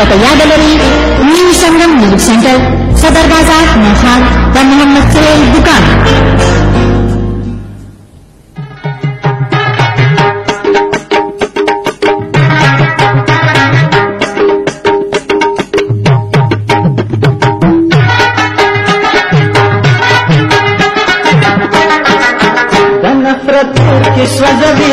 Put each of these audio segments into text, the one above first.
Yadaluri, New Sangam Music Center, Sadar Bazar, Mohan, dan Muhammad Sirel Bukan. Dan nafrat turki swajabi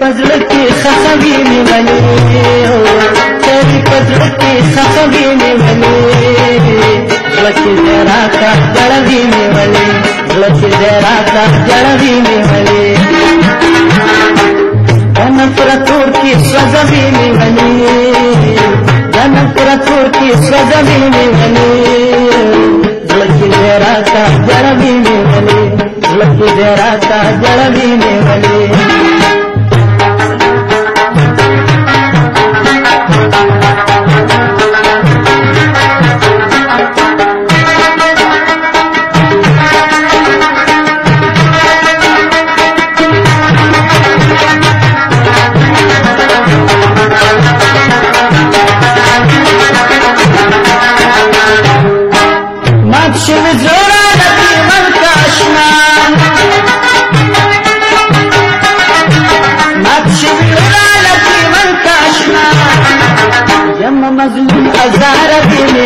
puzzle की सखबीनी बने तेरी puzzle की सखबीनी बने lucky जरा का जड़बीनी बने लकी जरा का जड़बीनी बने जनपुरपुर की स्वजबीनी बने जनपुरपुर की स्वजबीनी बने लकी जरा का जड़बीनी बने लकी जरा का जड़बीनी बने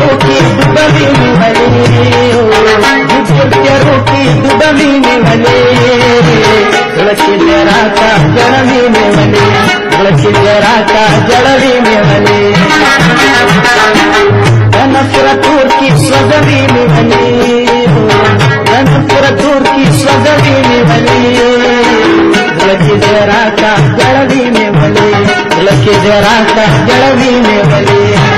रोटी दुबली भले जुटे रोटी दुबली में भले जरा का जड़वी में भले जरा का जड़वी में भले धनपुर दूर की सजवी में भले धनपुर की सजवी में भले जरा का जड़वी में भले जरा जड़वी में भले